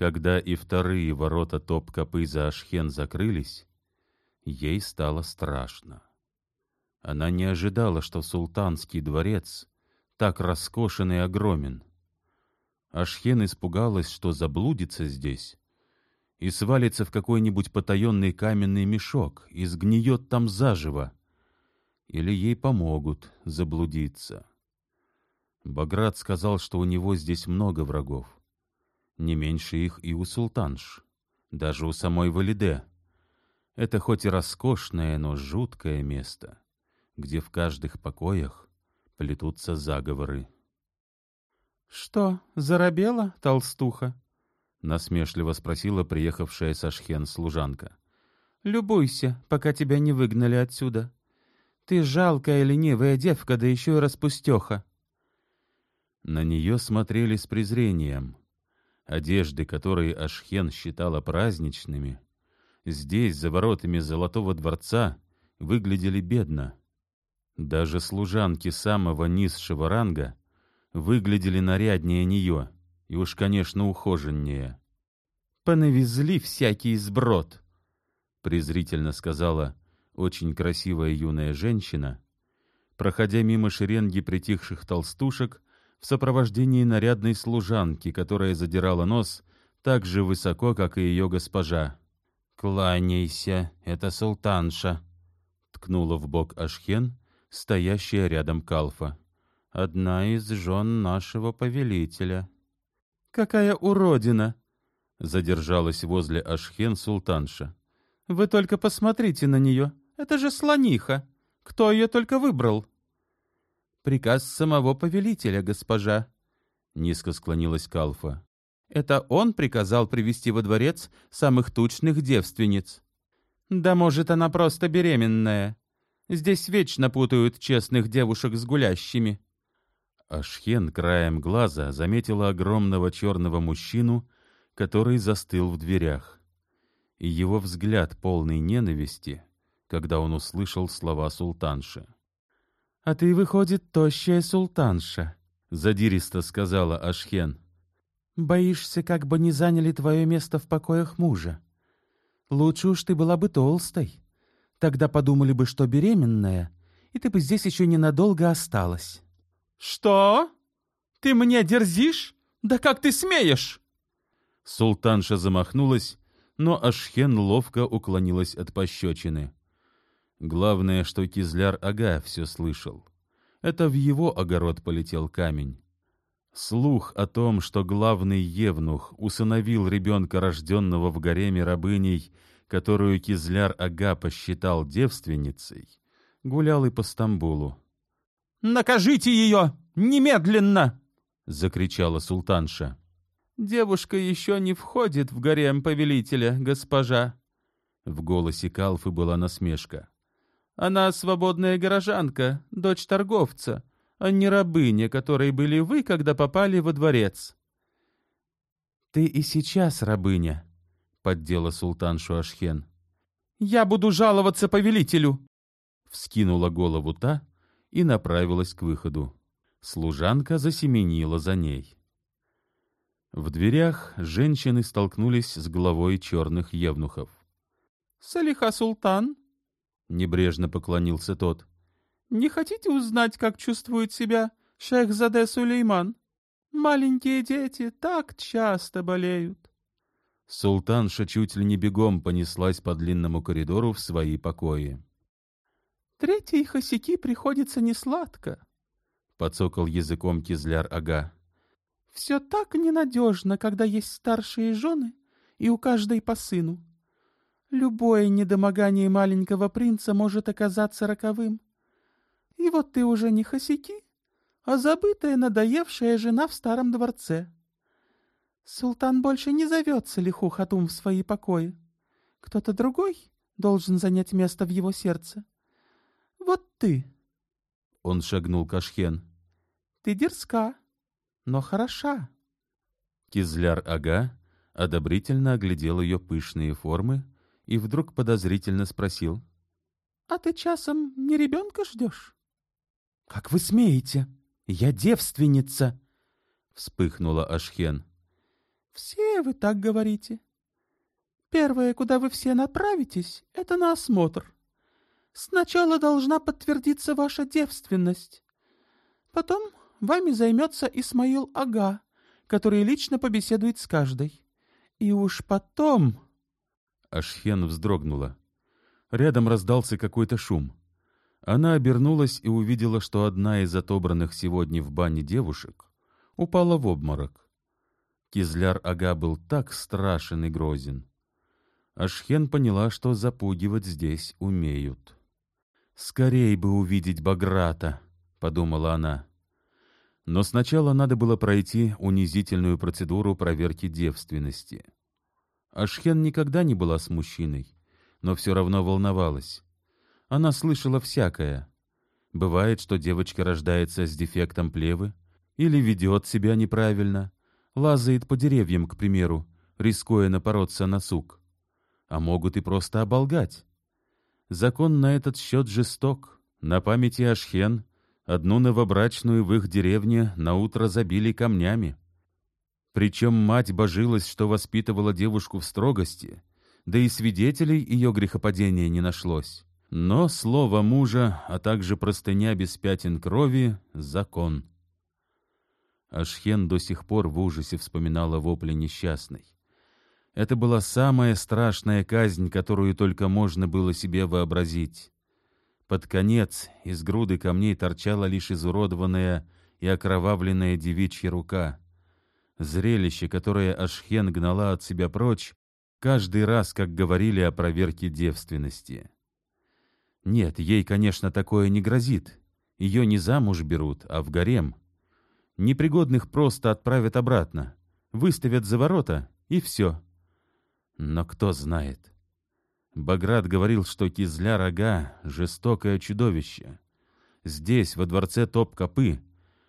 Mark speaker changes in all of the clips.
Speaker 1: Когда и вторые ворота топ-копы Ашхен закрылись, ей стало страшно. Она не ожидала, что султанский дворец так роскошен и огромен. Ашхен испугалась, что заблудится здесь и свалится в какой-нибудь потаенный каменный мешок и сгниет там заживо. Или ей помогут заблудиться. Баграт сказал, что у него здесь много врагов. Не меньше их и у султанш, даже у самой Валиде. Это хоть и роскошное, но жуткое место, где в каждых покоях плетутся заговоры.
Speaker 2: — Что, заробела, толстуха?
Speaker 1: — насмешливо спросила приехавшая со Шхен служанка.
Speaker 2: — Любуйся, пока тебя не выгнали отсюда. Ты жалкая ленивая девка, да еще и распустеха.
Speaker 1: На нее смотрели с презрением, Одежды, которые Ашхен считала праздничными, здесь, за воротами Золотого дворца, выглядели бедно. Даже служанки самого низшего ранга выглядели наряднее нее и уж, конечно, ухоженнее.
Speaker 2: «Понавезли всякий сброд», —
Speaker 1: презрительно сказала очень красивая юная женщина, проходя мимо шеренги притихших толстушек в сопровождении нарядной служанки, которая задирала нос так же высоко, как и ее госпожа.
Speaker 2: «Кланяйся, это султанша», — ткнула в бок Ашхен, стоящая рядом Калфа. «Одна из жен нашего повелителя». «Какая уродина!» — задержалась возле Ашхен султанша. «Вы только посмотрите на нее. Это же слониха. Кто ее только выбрал?» Приказ самого повелителя, госпожа. Низко склонилась Калфа. Это он приказал привести во дворец самых тучных девственниц. Да может, она просто беременная. Здесь вечно путают честных девушек с гулящими.
Speaker 1: Ашхен краем глаза заметила огромного черного мужчину, который застыл в дверях. И его взгляд полный ненависти, когда он услышал слова султанши.
Speaker 2: «А ты, выходит, тощая султанша», — задиристо сказала Ашхен. «Боишься, как бы не заняли твое место в покоях мужа. Лучше уж ты была бы толстой. Тогда подумали бы, что беременная, и ты бы здесь еще ненадолго осталась». «Что? Ты мне дерзишь? Да как ты смеешь?»
Speaker 1: Султанша замахнулась, но Ашхен ловко уклонилась от пощечины. Главное, что Кизляр-ага все слышал. Это в его огород полетел камень. Слух о том, что главный евнух усыновил ребенка, рожденного в гареме рабыней, которую Кизляр-ага посчитал девственницей, гулял и по Стамбулу.
Speaker 2: «Накажите ее! Немедленно!» — закричала султанша. «Девушка еще не входит в гарем повелителя, госпожа».
Speaker 1: В голосе Калфы была насмешка.
Speaker 2: Она свободная горожанка, дочь торговца, а не рабыня, которой были вы, когда попали во дворец. Ты и сейчас рабыня, поддела султан Шуашхен. Я буду жаловаться повелителю, вскинула голову та и направилась к выходу. Служанка засеменила за ней.
Speaker 1: В дверях женщины столкнулись с главой черных евнухов.
Speaker 2: «Салиха Султан,
Speaker 1: Небрежно поклонился тот.
Speaker 2: «Не хотите узнать, как чувствует себя шейх Заде Сулейман? Маленькие дети так часто болеют».
Speaker 1: Султанша чуть ли не бегом понеслась по длинному коридору в свои покои.
Speaker 2: «Третьей хосяки приходится несладко», — подсокал языком Кизляр-ага. «Все так ненадежно, когда есть старшие жены, и у каждой по сыну. Любое недомогание маленького принца может оказаться роковым. И вот ты уже не хосяки, а забытая надоевшая жена в старом дворце. Султан больше не зовет Салиху Хатум в свои покои. Кто-то другой должен занять место в его сердце. Вот ты.
Speaker 1: Он шагнул к Ашхен.
Speaker 2: Ты дерзка, но хороша.
Speaker 1: Кизляр-ага одобрительно оглядел ее пышные формы, и вдруг подозрительно спросил.
Speaker 2: — А ты часом не ребенка ждешь? — Как вы смеете? Я девственница! — вспыхнула Ашхен.
Speaker 3: — Все вы так говорите. Первое, куда вы все направитесь, это на осмотр. Сначала должна подтвердиться ваша девственность. Потом вами займется Исмаил Ага, который лично побеседует с каждой. И уж потом...
Speaker 1: Ашхен вздрогнула. Рядом раздался какой-то шум. Она обернулась и увидела, что одна из отобранных сегодня в бане девушек упала в обморок. Кизляр Ага был так страшен и грозен. Ашхен поняла, что запугивать здесь умеют. «Скорей бы увидеть Баграта», — подумала она. Но сначала надо было пройти унизительную процедуру проверки девственности. Ашхен никогда не была с мужчиной, но все равно волновалась. Она слышала всякое. Бывает, что девочка рождается с дефектом плевы или ведет себя неправильно, лазает по деревьям, к примеру, рискуя напороться на сук. А могут и просто оболгать. Закон на этот счет жесток. На памяти Ашхен одну новобрачную в их деревне на утро забили камнями. Причем мать божилась, что воспитывала девушку в строгости, да и свидетелей ее грехопадения не нашлось. Но слово мужа, а также простыня без пятен крови — закон. Ашхен до сих пор в ужасе вспоминала вопли несчастной. Это была самая страшная казнь, которую только можно было себе вообразить. Под конец из груды камней торчала лишь изуродованная и окровавленная девичья рука. Зрелище, которое Ашхен гнала от себя прочь, каждый раз, как говорили о проверке девственности. Нет, ей, конечно, такое не грозит. Ее не замуж берут, а в гарем. Непригодных просто отправят обратно, выставят за ворота, и все. Но кто знает. Баграт говорил, что Кизля-Рога — жестокое чудовище. Здесь, во дворце Топ-Копы,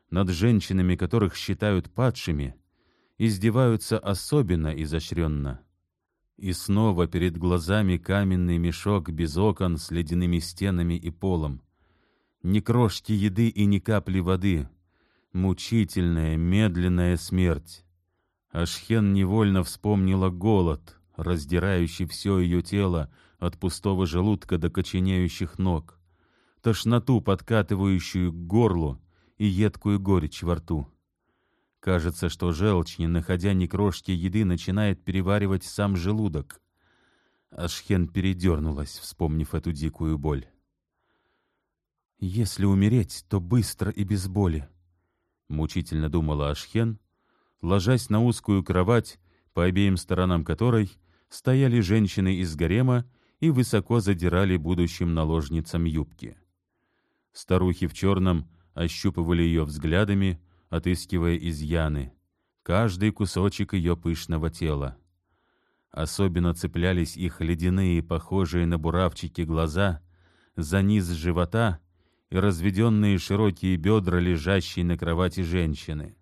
Speaker 1: над женщинами, которых считают падшими, издеваются особенно изощренно. И снова перед глазами каменный мешок без окон с ледяными стенами и полом. Ни крошки еды и ни капли воды. Мучительная, медленная смерть. Ашхен невольно вспомнила голод, раздирающий все ее тело от пустого желудка до коченеющих ног, тошноту, подкатывающую к горлу и едкую горечь во рту. Кажется, что желчь, не находя ни крошки еды, начинает переваривать сам желудок. Ашхен передернулась, вспомнив эту дикую боль. «Если умереть, то быстро и без боли», — мучительно думала Ашхен, ложась на узкую кровать, по обеим сторонам которой стояли женщины из гарема и высоко задирали будущим наложницам юбки. Старухи в черном ощупывали ее взглядами, отыскивая изъяны, каждый кусочек ее пышного тела. Особенно цеплялись их ледяные, похожие на буравчики глаза, за низ живота и разведенные широкие бедра, лежащие на кровати женщины.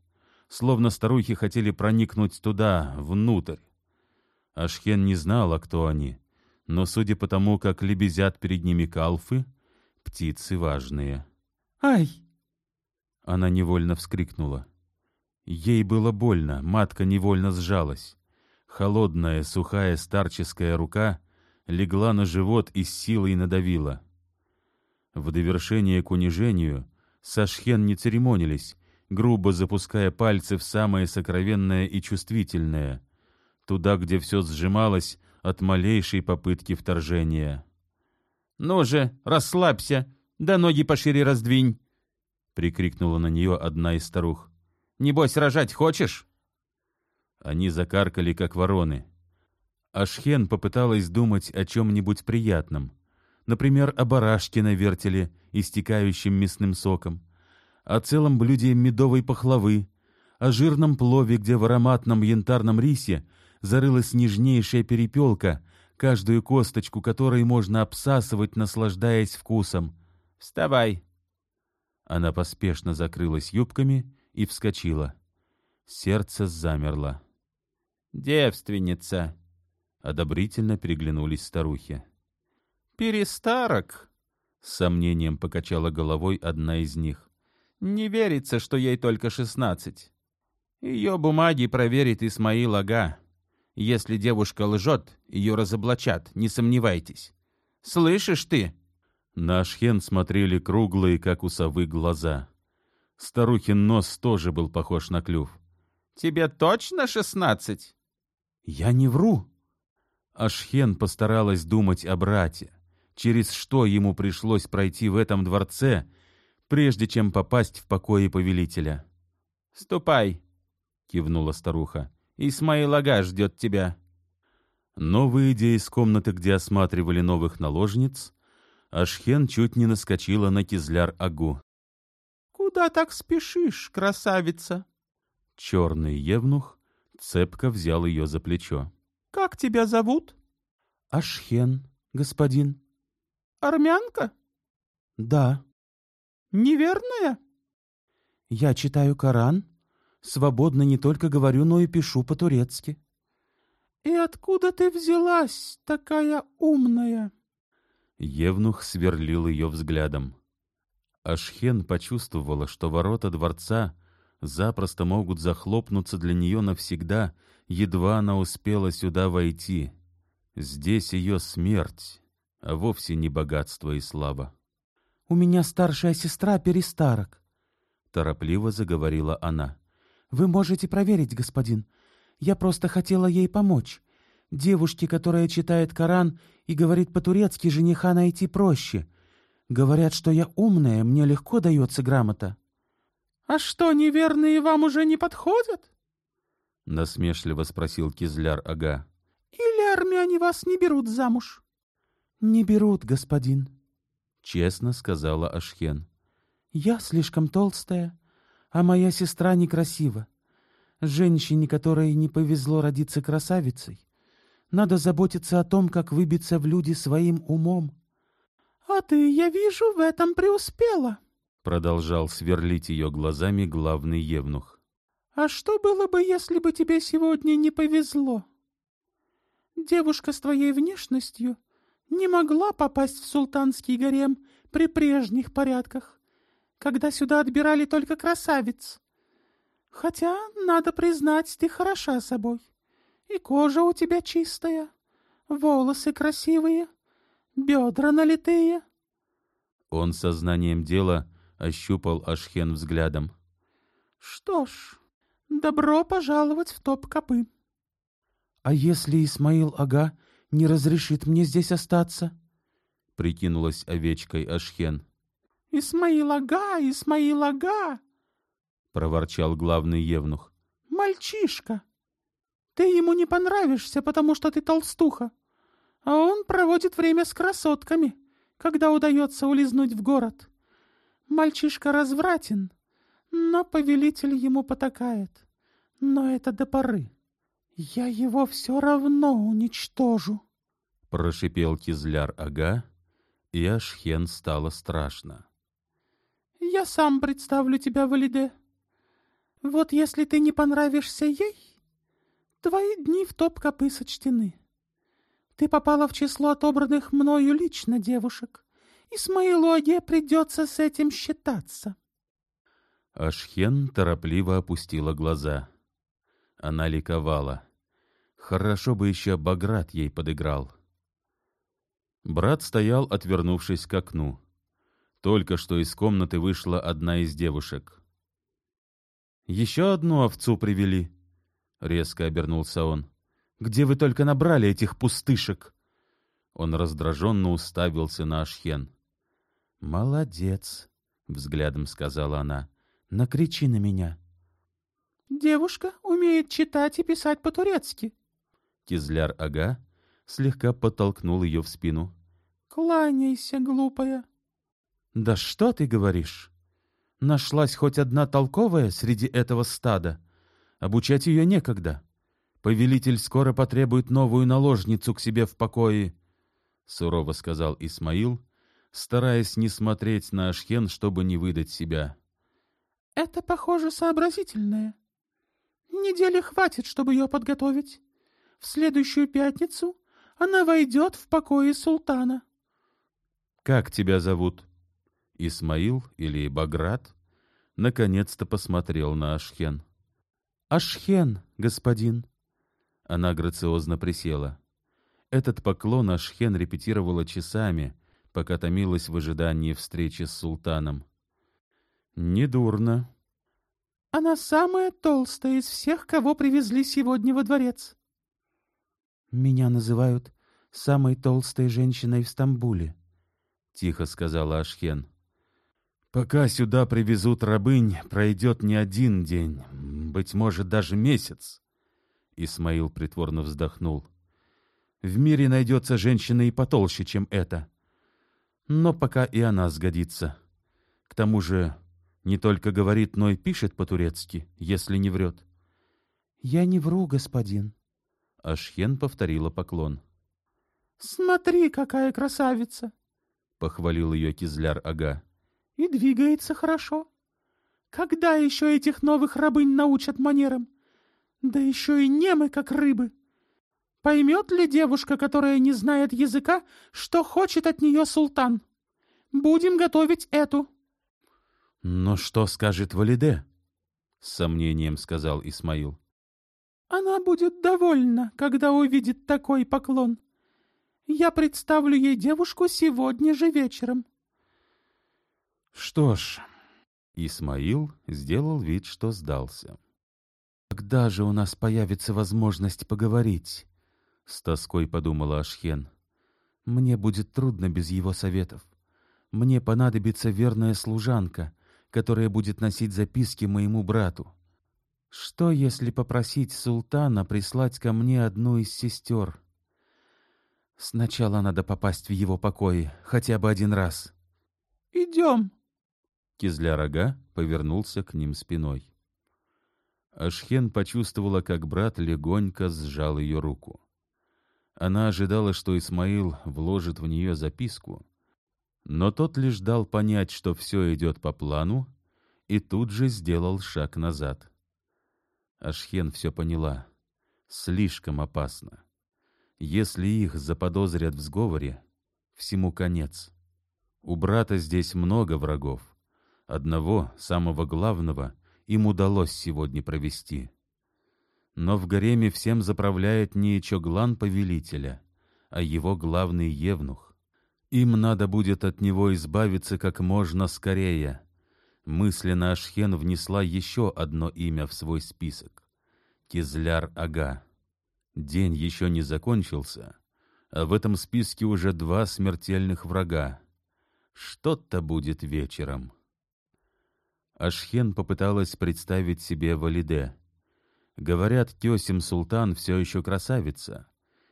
Speaker 1: Словно старухи хотели проникнуть туда, внутрь. Ашхен не знала, кто они, но, судя по тому, как лебезят перед ними калфы, птицы важные.
Speaker 3: «Ай!»
Speaker 1: Она невольно вскрикнула. Ей было больно, матка невольно сжалась. Холодная, сухая старческая рука легла на живот и с силой надавила. В довершение к унижению Сашхен не церемонились, грубо запуская пальцы в самое сокровенное и чувствительное, туда, где все сжималось от малейшей попытки вторжения.
Speaker 2: «Ну же, расслабься, да ноги пошире раздвинь!» Прикрикнула на нее одна из старух. «Небось, рожать хочешь?»
Speaker 1: Они закаркали, как вороны. Ашхен попыталась думать о чем-нибудь приятном. Например, о барашке на вертеле, истекающем мясным соком, о целом блюде медовой пахлавы, о жирном плове, где в ароматном янтарном рисе зарылась нежнейшая перепелка, каждую косточку которой можно обсасывать, наслаждаясь вкусом.
Speaker 2: «Вставай!»
Speaker 1: Она поспешно закрылась юбками и вскочила. Сердце замерло.
Speaker 2: «Девственница!»
Speaker 1: — одобрительно переглянулись старухи.
Speaker 2: «Перестарок!» — с сомнением покачала головой одна из них. «Не верится, что ей только шестнадцать». Ее бумаги проверит Исмаил Ага. Если девушка лжет, ее разоблачат, не сомневайтесь. Слышишь ты?»
Speaker 1: На Ашхен смотрели круглые, как у совы, глаза. Старухин нос тоже был похож на клюв.
Speaker 2: «Тебе точно шестнадцать?»
Speaker 1: «Я не вру!» Ашхен постаралась думать о брате, через что ему пришлось пройти в этом дворце, прежде чем попасть в покои повелителя.
Speaker 2: «Ступай!» — кивнула старуха. «Исмаил Ага ждет тебя!»
Speaker 1: Но, выйдя из комнаты, где осматривали новых наложниц, Ашхен чуть не наскочила на Кизляр-Агу.
Speaker 3: «Куда так спешишь, красавица?»
Speaker 1: Черный евнух цепко взял ее за плечо.
Speaker 3: «Как тебя зовут?»
Speaker 1: «Ашхен, господин».
Speaker 3: «Армянка?»
Speaker 1: «Да».
Speaker 3: «Неверная?»
Speaker 1: «Я читаю Коран. Свободно не только говорю, но и пишу по-турецки».
Speaker 3: «И откуда ты взялась, такая умная?»
Speaker 1: Евнух сверлил ее взглядом. Ашхен почувствовала, что ворота дворца запросто могут захлопнуться для нее навсегда, едва она успела сюда войти. Здесь ее смерть, а вовсе не богатство и слава.
Speaker 3: — У меня старшая сестра Перестарок, —
Speaker 1: торопливо заговорила она.
Speaker 3: — Вы можете проверить, господин. Я просто хотела ей помочь. Девушке, которая читает Коран и говорит по-турецки, жениха найти проще. Говорят, что я умная, мне легко дается грамота. — А что, неверные вам уже не подходят?
Speaker 1: — насмешливо спросил Кизляр-ага.
Speaker 3: — Или армяне вас не берут замуж? — Не берут, господин, —
Speaker 1: честно сказала Ашхен.
Speaker 3: — Я слишком толстая, а моя сестра некрасива. Женщине, которой не повезло родиться красавицей, надо заботиться о том, как выбиться в люди своим умом. — А ты, я вижу, в этом преуспела, —
Speaker 1: продолжал сверлить ее глазами главный евнух.
Speaker 3: — А что было бы, если бы тебе сегодня не повезло? Девушка с твоей внешностью не могла попасть в султанский гарем при прежних порядках, когда сюда отбирали только красавиц. Хотя, надо признать, ты хороша собой. И кожа у тебя чистая, волосы красивые, бедра налитые.
Speaker 1: Он сознанием дела ощупал Ашхен взглядом.
Speaker 3: Что ж, добро пожаловать в топ-копы.
Speaker 1: — А если Исмаил Ага не разрешит мне здесь остаться? — прикинулась овечкой Ашхен.
Speaker 3: — Исмаил Ага, Исмаил Ага!
Speaker 1: — проворчал главный евнух.
Speaker 3: — Мальчишка! Ты ему не понравишься, потому что ты толстуха. А он проводит время с красотками, когда удается улизнуть в город. Мальчишка развратен, но повелитель ему потакает. Но это до поры. Я его все равно уничтожу.
Speaker 1: Прошипел Кизляр-ага, и Ашхен стало страшно.
Speaker 3: Я сам представлю тебя, Валиде. Вот если ты не понравишься ей, Твои дни в топ-копы сочтены. Ты попала в число отобранных мною лично девушек. Исмаилу Аге придется с этим считаться.
Speaker 1: Ашхен торопливо опустила глаза. Она ликовала. Хорошо бы еще Баграт ей подыграл. Брат стоял, отвернувшись к окну. Только что из комнаты вышла одна из девушек. «Еще одну овцу привели», — резко обернулся он. «Где вы только набрали этих пустышек?» Он раздраженно уставился на Ашхен.
Speaker 3: «Молодец», — взглядом сказала она. «Накричи на меня». «Девушка умеет читать и писать по-турецки».
Speaker 1: Кизляр-ага слегка подтолкнул ее в спину.
Speaker 3: «Кланяйся, глупая».
Speaker 1: «Да что ты говоришь? Нашлась хоть одна толковая среди этого стада?» Обучать ее некогда. Повелитель скоро потребует новую наложницу к себе в покое, — сурово сказал Исмаил, стараясь не смотреть на Ашхен, чтобы не выдать себя.
Speaker 3: — Это, похоже, сообразительное. Недели хватит, чтобы ее подготовить. В следующую пятницу она войдет в покои султана.
Speaker 1: — Как тебя зовут? Исмаил или Баграт? Наконец-то посмотрел на Ашхен.
Speaker 3: — Ашхен, господин.
Speaker 1: Она грациозно присела. Этот поклон Ашхен репетировала часами, пока томилась в ожидании встречи с султаном. «Недурно».
Speaker 3: «Она самая толстая из всех, кого привезли сегодня во дворец». «Меня называют самой толстой женщиной в Стамбуле», — тихо сказала Ашхен.
Speaker 1: «Пока сюда привезут рабынь, пройдет не один день, быть может, даже месяц». Исмаил притворно вздохнул. «В мире найдется женщина и потолще, чем это. Но пока и она сгодится. К тому же не только говорит, но и пишет по-турецки, если не врет».
Speaker 3: «Я не вру, господин».
Speaker 1: Ашхен повторила поклон.
Speaker 3: «Смотри, какая красавица!»
Speaker 1: — похвалил ее Кизляр-ага.
Speaker 3: «И двигается хорошо. Когда еще этих новых рабынь научат манерам? Да еще и немы, как рыбы. Поймет ли девушка, которая не знает языка, что хочет от нее султан? Будем готовить эту».
Speaker 1: «Но что скажет Валиде?» — с сомнением сказал Исмаил.
Speaker 3: «Она будет довольна, когда увидит такой поклон. Я представлю ей девушку сегодня же вечером».
Speaker 1: «Что ж...» Исмаил сделал вид, что сдался.
Speaker 2: «Когда же у нас появится возможность поговорить?» — с тоской подумала Ашхен. «Мне будет трудно без его советов. Мне понадобится верная служанка, которая будет носить записки моему брату. Что, если попросить султана прислать ко мне одну из сестер? Сначала надо попасть в его покои, хотя бы один раз.
Speaker 3: «Идем!»
Speaker 1: Кизля-рога повернулся к ним спиной. Ашхен почувствовала, как брат легонько сжал ее руку. Она ожидала, что Исмаил вложит в нее записку, но тот лишь дал понять, что все идет по плану, и тут же сделал шаг назад. Ашхен все поняла. Слишком опасно. Если их заподозрят в сговоре, всему конец. У брата здесь много врагов. Одного, самого главного, им удалось сегодня провести. Но в гареме всем заправляет не Чоглан повелителя, а его главный евнух. Им надо будет от него избавиться как можно скорее. Мысленно Ашхен внесла еще одно имя в свой список — Кизляр-ага. День еще не закончился, а в этом списке уже два смертельных врага. Что-то будет вечером. Ашхен попыталась представить себе Валиде. Говорят, Тесим Султан все еще красавица,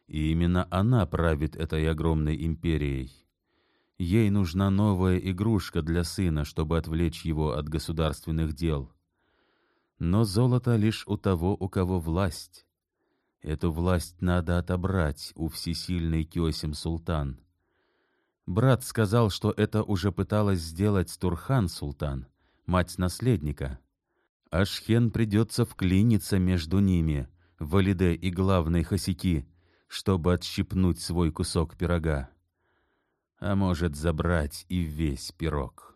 Speaker 1: и именно она правит этой огромной империей. Ей нужна новая игрушка для сына, чтобы отвлечь его от государственных дел. Но золото лишь у того, у кого власть. Эту власть надо отобрать у всесильной Кёсим Султан. Брат сказал, что это уже пыталась сделать Турхан Султан, мать наследника. Ашхен придется вклиниться между ними, Валиде и главной Хасики, чтобы отщипнуть свой кусок пирога а может забрать и весь пирог.